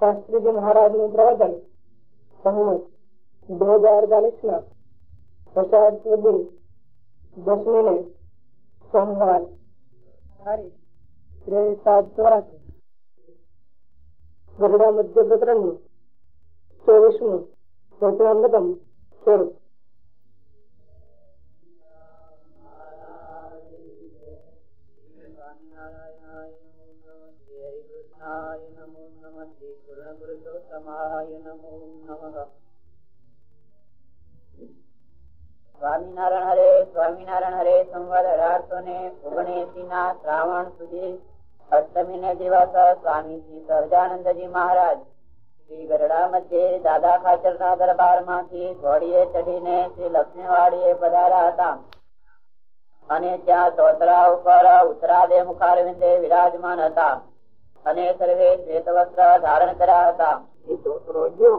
શાસ્ત્રીજી મહારાજનું પ્રવચન. સંમત બે હજાર અડતાલીસ ના અષાઢ સુધી દસમી ને સોમવાર સાત ચોરાસી. ગઢડા મધ્ય પ્રકરણનું ચોવીસમું સ્વરૂપ સ્વામિનારાયણ હરે સ્વામિનારાયણ હરે, સંવાદ અઢારસો ને ઓગણએસી ના શ્રાવણ સુધી અષ્ટમી ને દિવસ સ્વામીજી સહજાનંદજી મહારાજ શ્રી ગરડા મધ્યે દાદા ખાચર ના દરબારમાંથી ઘોડીએ ચઢીને શ્રી લક્ષ્મીવાડીએ પધાર્યા હતા. અને ત્યાં ચોતરા ઉપર ઉત્તરાદે મુખારવિંદે વિરાજમાન હતા. અને સર્વે શ્વેત વસ્ત્ર ધારણ કર્યા હતા. એ છોકરો ગયો.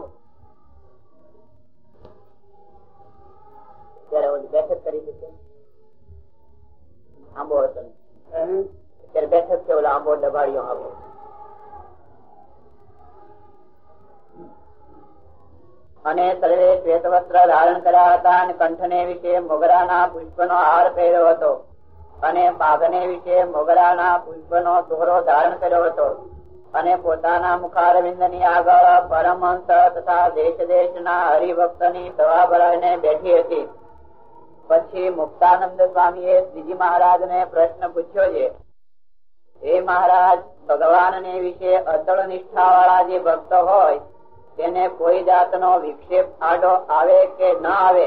ત્યારે બેઠક કરી હતી આંબો હતો ત્યારે બેઠક છે ઓલા આંબો દબાડ્યો આંબો. અને શરીરે શ્વેત વસ્ત્ર ધારણ કર્યા હતા અને કંઠને વિશે મોગરાના પુષ્પનો હાર પહેર્યો હતો. અને પાઘને વિશે મોગરાના પુષ્પનો દોરો ધારણ કર્યો હતો. અને પોતાના મુખારવિંદની આગળ પરમહંસ તથા દેશ દેશના હરિભક્તની સભા ભરાઈને બેઠી હતી. પછી મુક્તાનંદ સ્વામીએ શ્રીજી મહારાજ ને પ્રશ્ન પૂછ્યો છે, હે મહારાજ ભગવાન ને વિશે અચળ નિષ્ઠા વાળા જે ભક્ત હોય, તેને કોઈ જાતનો વિક્ષેપ આડો આવે કે ન આવે?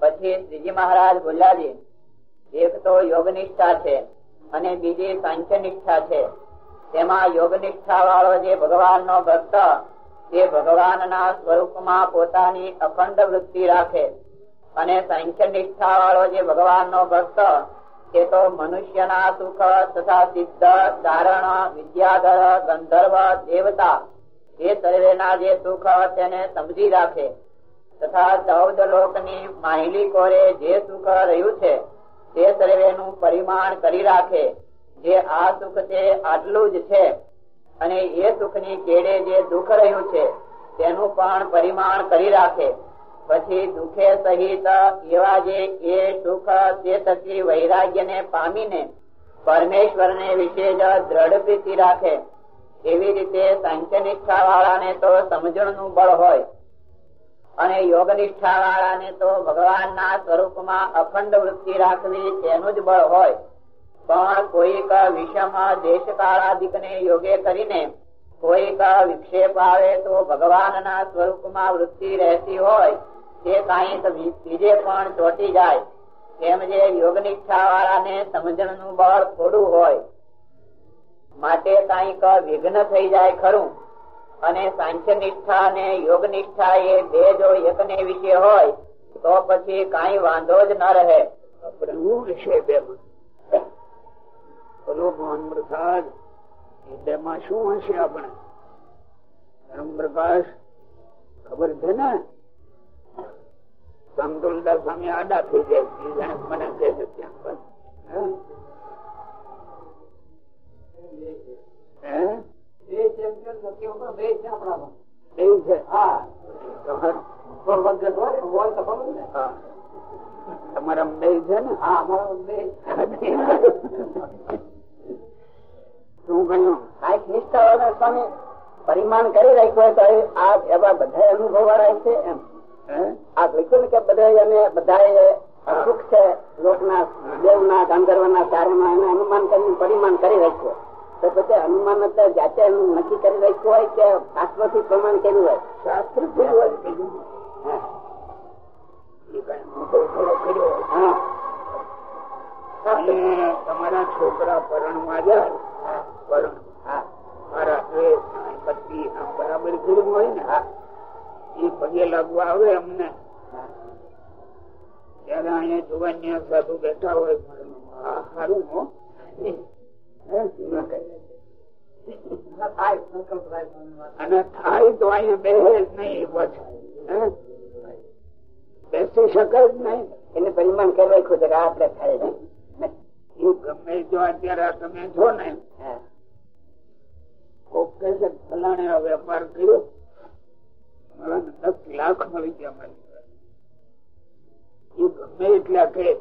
પછી શ્રીજી મહારાજ બોલ્યા એક તો યોગ નિષ્ઠા છે અને બીજી સાંખ્ય નિષ્ઠા છે. તેમાં યોગ નિષ્ઠા વાળો જે ભગવાન નો ભક્ત તે ભગવાનના સ્વરૂપમાં પોતાની અખંડ વૃત્તિ રાખે અને સંખ્ય નિષ્ઠા વાળો જે ભગવાન નો ભક્ત તે તો મનુષ્યના સુખ તથા સિદ્ધ, ધારણ, વિદ્યાધર, ગંધર્વ, દેવતા એ સર્વેના જે સુખ તેને સમજી રાખે તથા ચૌદ લોકની માહિલી કોરે જે સુખ રહ્યું છે, તે સર્વેનું પરિમાણ કરી રાખે જે આ સુખ છે, આટલું જ છે. અને એ સુખની કેડે જે દુઃખ રહ્યું છે, તેનું પણ પરિમાણ કરી રાખે. પછી દુઃખે સહિત એવા જે એ સુખ થકી વૈરાગ્ય ને પામીને પરમેશ્વર ને વિશે જ દ્રઢ પ્રીતિ રાખે. એવી રીતે સાંખ્ય નિષ્ઠા વાળાને તો સમજણનું બળ હોય. અને યોગ નિષ્ઠા વાળાને તો ભગવાન ના સ્વરૂપ સ્વરૂપમાં અખંડ વૃત્તિ રાખવી તેનું જ બળ હોય. પણ કોઈક વિષમ દેશ કાળાદિક ને યોગે કરીને કોઈક વિક્ષેપ આવે તો ભગવાનના સ્વરૂપમાં વૃત્તિ રહેતી હોય, તે કાંઈક બીજે પણ ચોટી જાય. તેમ જે યોગ નિષ્ઠા વાળાને સમજણનું બળ થોડું હોય, માટે કાંઈક વિઘ્ન થઈ જાય ખરું. અને સાંખ્ય નિષ્ઠા અને યોગ નિષ્ઠા એ બે જો એક ને વિશે હોય, તો પછી કઈ વાંધો જ ન રહે. શું વિશે બેમાં? બોલો મોહન પ્રસાદ. એ શું હશે આપણે? ધર્મ પ્રકાશ? ખબર છે ને? સમતુલદાસ સ્વામી આડા થઈ જાય. મને કહે છે ત્યાં પર. તમારા બે છે ને? સ્વામી પરિમાણ કરી રાખ્યું હોય તો આ એવા બધા અનુભવ વાળા છે એમ. આ લખ્યું કે બધા એને બધા સુખ છે લોકના દેવના ગાંધર્વના કાર્યમાં એને અનુમાન કરીને પરિમાણ કરી રાખ્યું તો પછી અનુમાન જાતે નક્કી કરી રાખ્યું હોય કે શાસ્ત્રથી પ્રમાણ કર્યું હોય. શાસ્ત્ર તમારા છોકરા પરણવા જાય પરણ હા મારા દ્વેષ અને બરાબર કર્યું હોય ને એ પગે લાગવા આવે અમને. ત્યારે અહીંયા જુવાનિયા સાધુ બેઠા હોય. સારું હો. અને થાય તો અહીંયા બેસે જ નહીં પછી બેસી શકે જ નહીં. એને પરિમાણ કહેવાય ખુદ આપણે થાય છે ગમે જો અત્યારે તમે છો ને. છે, ફલાણે આ વેપાર કર્યો. દસ લાખ મળી ગયા મારી ગમે એટલા કે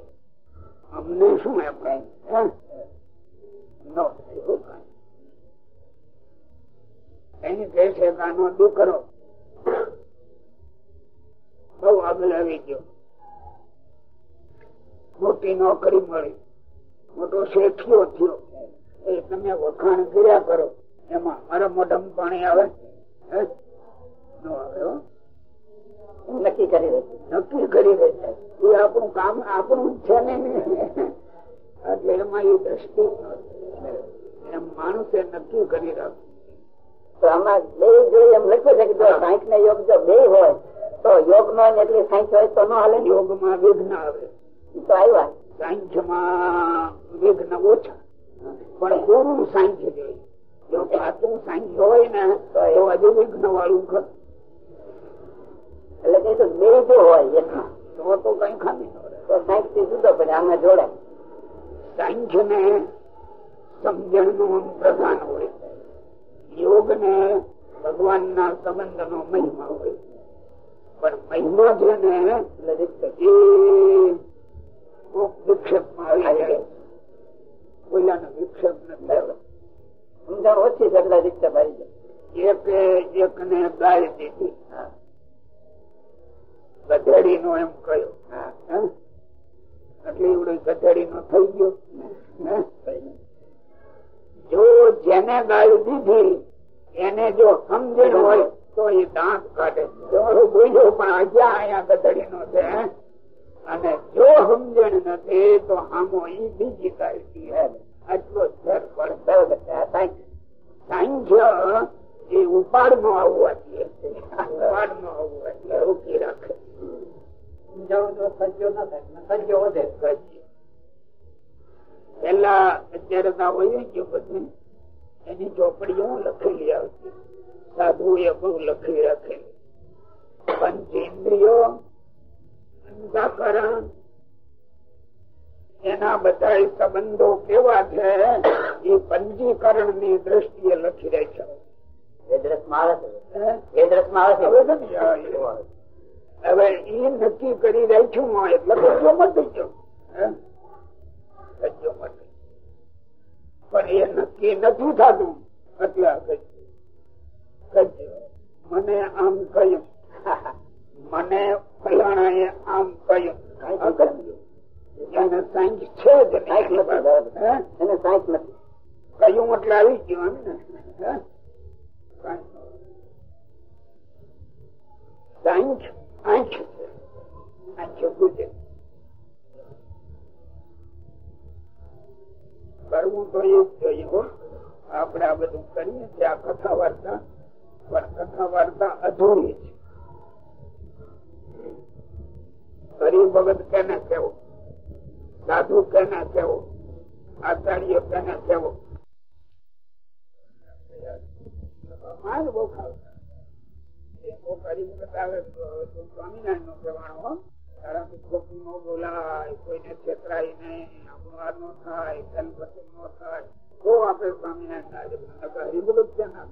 અમને શું એમ કઈ એની કહે છે, કાનો દીકરો. બહુ આગળ આવી ગયો. મોટી નોકરી મળી. મોટો શેઠિયો થયો. એ તમે વખાણ કર્યા કરો. એમાં મારા મોઢામાં પાણી આવે? નક્કી કરી દે નક્કી કરી દે એ આપણું કામ આપણું છે ને. એટલે એમાં એ દ્રષ્ટિ એમ માણસે નક્કી કરી રાખ્યું તો આમાં બે જોઈએ એમ લખ્યું છે કે જો સાઈઠ ને યોગ જો બે હોય તો યોગ નો એટલે સાઈઠ હોય તો ન હાલે? યોગમાં વિઘ્ન આવે. તો આવ્યા સાંખ્યમાં વિઘ્ન ઓછા. પણ ગુરુ સાંખ્ય જોઈએ જો સાચું સાંખ્ય હોય ને તો હજુ વિઘ્ન વાળું ખરું એટલે કઈ તો બે જો હોય એકમાં તો તો કઈ ખામી તો સાઈઠથી જુદો પડે આમાં જોડે. સાંખ્ય ને સમજણનું પ્રધાન હોય. યોગ ને ભગવાન ના સંબંધ નો મહિમા હોય. પણ મહિમા છે ને વિક્ષેપમાં આવી જાય. કોઈલાનો વિક્ષેપ નથી. સમજણ ઓછી છે એટલે આવી જાય એક એક ને ગાય દીધી. ગધેડી નો એમ કહ્યું? એટલે એવડો ગધેડી નો થઈ ગયો. જો જેને ગાય દીધી એને જો સમજણ હોય તો એ દાંત કાઢે. જો બોલ્યો પણ અજ્યા અહીંયા ગધેડી નો છે અને જો સમજણ નથી તો આમો એ બીજી દી. હે આટલો ફેર એ આવવા આવવા રાખે. પેલા અત્યારે હોય ગયો એની ચોપડીઓ લખેલી આવતી. સાધુ એ બહુ લખી રાખેલી. પંચેન્દ્રિયો અંતઃકરણ એના બધા સંબંધો કેવા છે એ પંજીકરણની દ્રષ્ટિએ લખી હે? છે હવે એ. નક્કી કરી રહી છું એટલે કજો મટી ગયો? મટી પણ એ નક્કી નથી થતું એટલે. મને આમ કહ્યું મને ફલાણા એ આમ કહ્યું. એને સાયન્સ છે જ નથી. એને કહ્યું એટલે આવી? જ જવાનું. સાંજ આંખ છે. આંખ કરવું તો એ જ જોઈએ આપણે આ બધું કરીએ છીએ. આ કથા વાર્તા પણ કથા વાર્તા અધૂરી છે. હરિ ભગત કેને કેવો સાધુ કેને કેવો આચાર્ય કેને કેવો માર બહુ ખાવતા સ્વામિનારાયણ નો કહેવાનો, હો. કે ખોટું નો બોલાય, કોઈને છેતરાય નહીં, અપમાન નો થાય ગણપતિ નો થાય. તો આપણે સ્વામિનારાયણ હરિભગત છે ના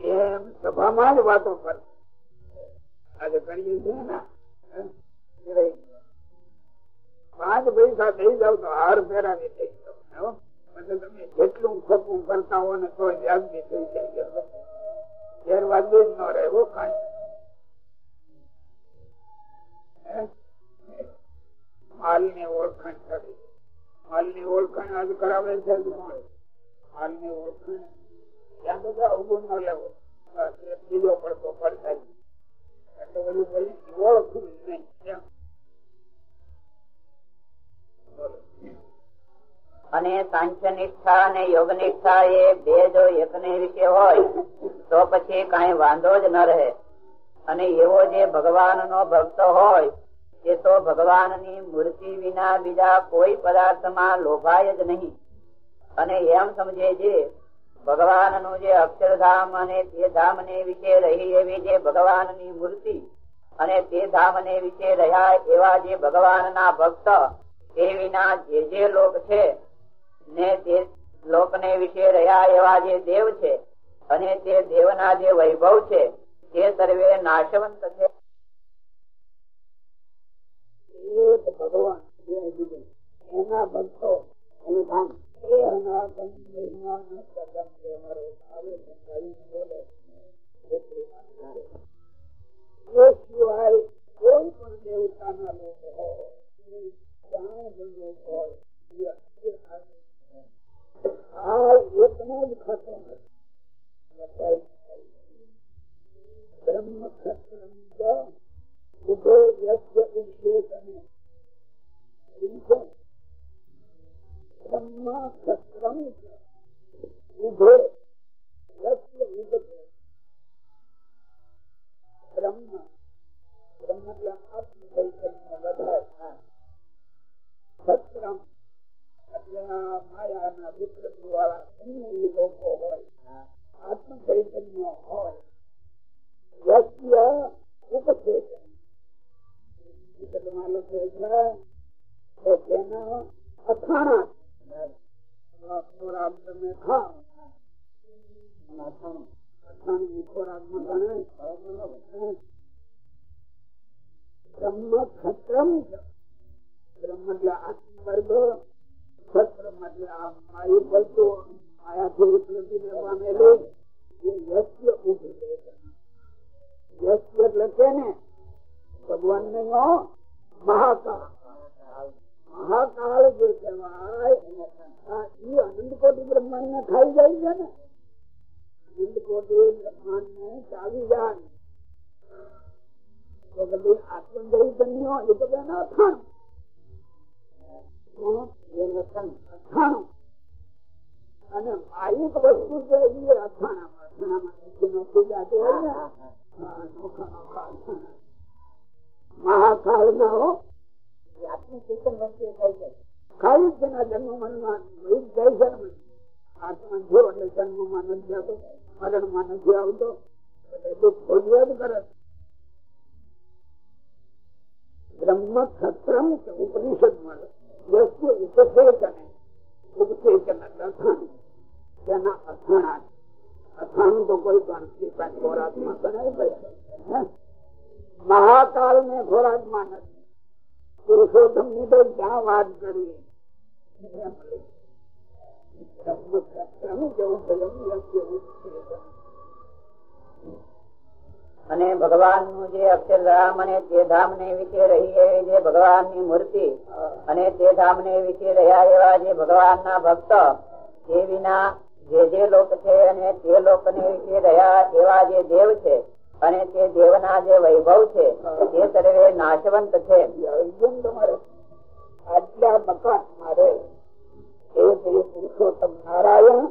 એમ સભામાં જ વાતો કરે. આજે કરીએ છીએ ને. પાંચ પૈસા થઈ જાવ તો હાર ફેરાવી દઈ જાવ? પછી તમે જેટલું ખોટું કરતા હો ને તો વ્યાજબી થઈ જાય. ગેરવાજબી જ ન રહેવો કાંઈ. માલની ઓળખાણ કરી. માલની ઓળખાણ આજ કરાવે છે કોણ? માલની ત્યાં તો જાઓ, ન લેવો. બીજો પડતો પડતા એટલે બધું ઓળખું નહીં. અને સાંખ્ય નિષ્ઠા અને યોગ નિષ્ઠા એ બે જો એક રીતે હોય, તો પછી કઈ વાંધો જ ન રહે. અને એવો જે ભગવાન નો ભક્ત હોય, એ તો ભગવાનની મૂર્તિ વિના બીજા કોઈ પદાર્થમાં લોભાય જ નહીં. અને એમ સમજે જે ભગવાનનું જે અક્ષરધામ અને તે ધામ ને વિશે રહી એવી જે ભગવાનની મૂર્તિ, અને તે ધામ ને વિશે રહ્યા એવા જે ભગવાનના ભક્ત તે વિના જે જે લોક છે, ને તે લોકને વિશે રહ્યા એવા જે દેવ છે, અને તે દેવના જે વૈભવ છે, તે સર્વે નાશવંત છે. ભગવાન એના ભક્તો એનું એ અનાગમ ન આવે એ સિવાય માયાના વિકૃતિ વાળા અન્ય લોકો હોય આત્મ ચૈતન્ય હોય અથાણા ખોરાક તમે ખાઓ બ્રહ્મ ક્ષત્રમ બ્રહ્મ એટલે આત્મવર્ગ. ભગવાન ને એ અનંત કોટી બ્રહ્માંડ ને જાય છે ને. અનંત કોટી બ્રહ્માંડ ને ચાલી જાય. તો કદી આત્મચૈતન્ય એ તો એના મહાકાળ ના ખાલી તેના જન્મ મનમાં જાય છે આત્મા જો નથી આવતો, મરણમાં નથી આવતો. એટલે બ્રહ્મ ખત્રમ ઉપનિષદ મળે તેના અથાણા અથાણું તો કોઈ પણ ખોરાકમાં બનાવી મહાકાળ ને ખોરાકમાં નથી. પુરુષોત્તમની તો ક્યાં વાત કરીએ? અને ભગવાનનું જે અક્ષરધામ અને તે ધામ ને વિશે રહી એવી જે ભગવાનની મૂર્તિ અને તે ધામ ને વિશે રહ્યા એવા જે ભગવાન ના ભક્ત, એ વિના જે જે લોક છે અને તે લોક ને વિશે રહ્યા એવા જે દેવ છે અને તે દેવના જે વૈભવ છે તે સર્વે નાશવંત છે. આટલા મકાન મારે, એ પુરુષોત્તમ નારાયણ,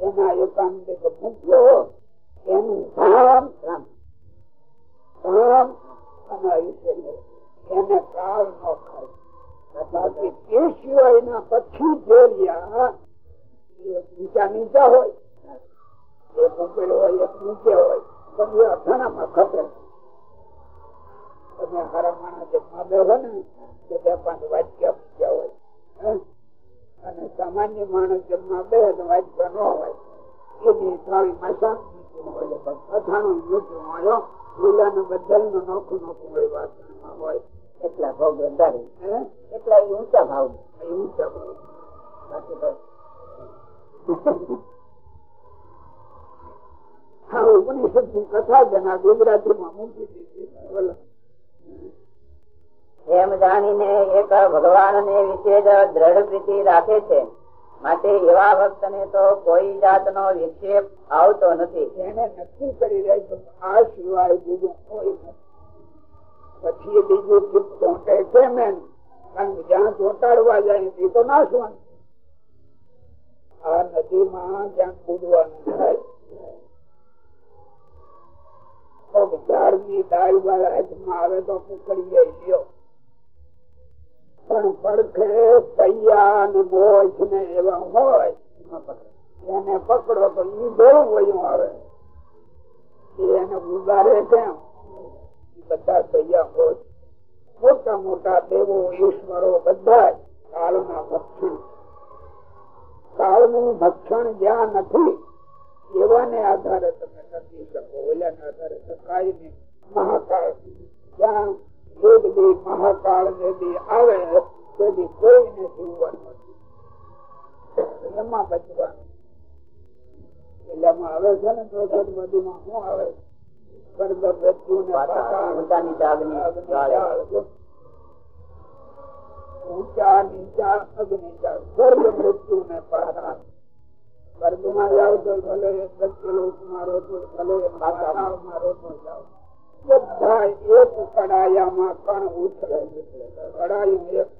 એના એકાંત મૂક્યો એનું ધામ ધામ અને સિવાયના પછી જે નીચા નીચા હોય. એક ઉપર હોય, એક નીચે હોય. એ અથાણામાં ખપે. તમે હારા માણસ જમવા બેહો ને તો બે પાંચ વાટક્યા પૂછ્યા હોય. અને સામાન્ય માણસ જમવા બે તો વાટકા ન હોય. એની થાળીમાં શાક હોય અથાણું મૂક્યું હોય લીલા ને નું નોખું નોખું હોય વાસણમાં હોય એટલા ભાવ વધારે. એટલા ઊંચા ભાવ. ઊંચા ભાવ. બાકી તો હા ઉપનિષદની કથા જેના ગુજરાતી માં મૂકી દીધી. એમ જાણીને એક ભગવાન ને વિશે દ્રઢ પ્રીતિ રાખે છે. માટે એવા ભક્ત ને તો કોઈ જાત નો વિક્ષેપ આવતો નથી. એને નક્કી કરી રહ્યો આ સિવાય બીજું કોઈ પછી બીજું ચૂપ ચોંટે કેમ એમ કારણ જ્યાં ચોંટાડવા જાય એ તો નાશવાનું આ નદીમાં જ્યાં કૂદવાનું થાય ચારની દાળ વાળા હાથમાં આવે તો પકડીએ લ્યો. પણ પડખે પૈયા ને બોજ ને એવા હોય, એને પકડો તો ઈ ભેળું વયું આવે. એને ઉગારે કેમ? બધા પૈયા હોય. મોટા મોટા દેવો, ઈશ્વરો બધા કાળના ભક્ષણ. કાળનું ભક્ષણ જ્યાં નથી, એવાને આધારે તમે ટકી શકો. ઓલાના આધારે ટકાય નહીં. મહાકાળ જ્યાં એક મહાકાળ જે દી આવે તેથી કોઈને જીવવાનું નથી. એમાં બચવાનું એટલે એમાં આવે છે ને ચોસઠ બધીમાં શું આવે? ઊંચા નીચા અગ્નિ. સ્વર્ગ મૃત્યુ ને પાતાળ સ્વર્ગમાં જાવ તો ભલે તો ભલે પાતાળમાં તો જાઓ. બધા એક કડાયામાં કણ ઉછળે કડાયું એક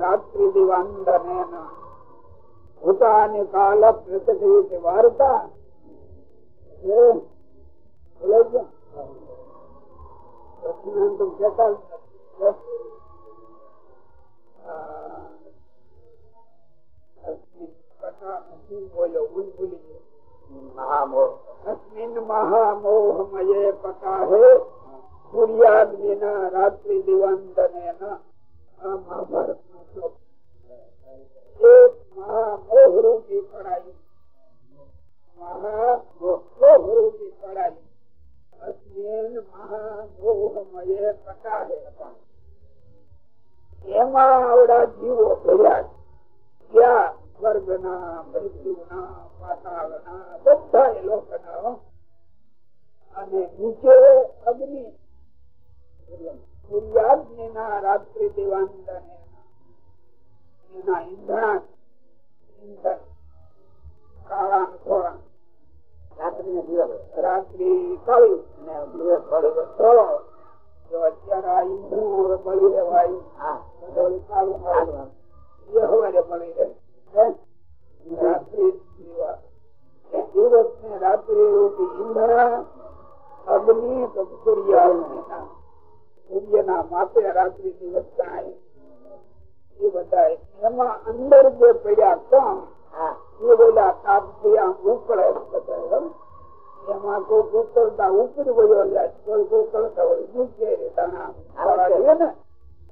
રાત્રિ છે? પ્રશ્ન તો કહેતા મહામોહ અસ્મિન મહામોહમયે પટાહે સૂર્યાગ્નિના રાત્રિ દિવાંતને આ મહાભારતનો એક મહામોહરૂપી કડાઈ મહામોહરૂપી કડાઈ અસ્મિન એમાં આવડા જીવો ભર્યા છે. સ્વર્ગના મૃત્યુના પાતાળના બધા એ લોકના અને નીચે અગ્નિ સૂર્યાગ્નિના રાત્રિ દેવાંદન એના ઈંધણા ઈંધણ કાળા ધોળા. રાત્રિ રાત્રિ કાળી. અને દિવસ ધોળો જો અત્યારે આ ઈંધણું બળી રહેવાય કાળું કાળું રાત્રિ દિવસ ગણાય એ બધા એમાં અંદર જે પડ્યા હા. એ બધા તાપથી ઉકળે બધા એમાં. કોઈ ઉકળતા ઉપર વયો જાય કોઈ ઉકળતા હોય નીચે ને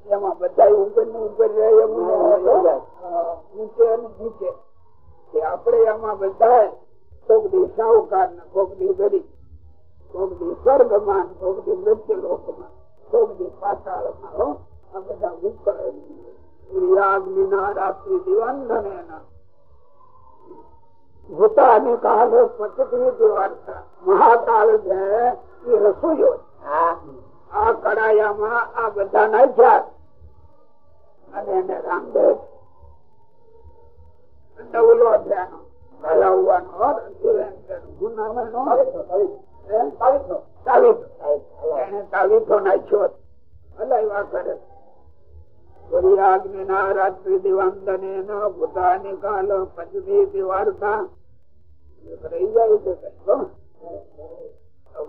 એમાં બધા ઉપર ને ઉપર રહે એવું અને નીચે આપણે એમાં બધા ને ગરીબ મૃત્યુ કોક પાતાળમાં હો? આ બધા ઉકળે રાત્રિ ભૂતાની દિવાળતા મહાકાળ છે એ. હા. આ કડાયામાં આ બધા નાખ્યા અને એને રામદેવ ડવલો આનો. હલાવવાનો જાય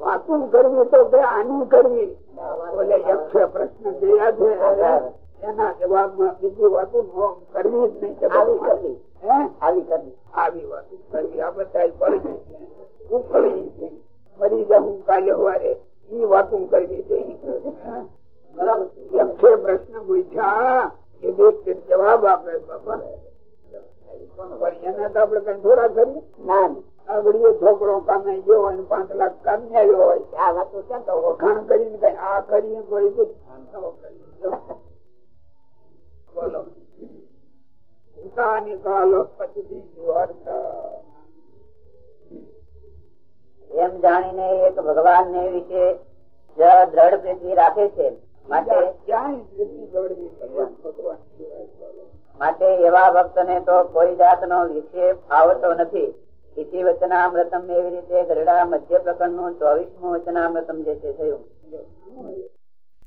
વાતું કરવી તો કે આની કરવી? બોલે યક્ષે પ્રશ્ન કર્યા છે. એના જવાબમાં બીજી વાતો કરવી જ નહીં આવી કરવી. હે? આવી કરી આવી વાતો કરવી. આ બધા પડી ઉકળી મરી જાઉં કાલે એ ઈ વાતો કરવી છે પ્રશ્ન પૂછ્યા. એ દોસ્ત જવાબ આપે બાપા છોકરો કામે ગયો હોય પાંચ લાખ કામે આવ્યો હોય. આ વાતો ક્યાં તો વખાણ કરીને કઈ આ કરીએ કોઈ. બોલો. ઉતાની કાલો પછી એમ જાણીને એક ભગવાન ને વિશે દ્રઢ પ્રીતિ રાખે છે. માટે એવા ભક્ત ને તો કોઈ જાતનો વિક્ષેપ આવતો નથી. ઇતિ વચનામૃતમ એવી રીતે ગરડા મધ્ય પ્રકરણનું ચોવીસમું વચનામૃતમ જે છે થયું.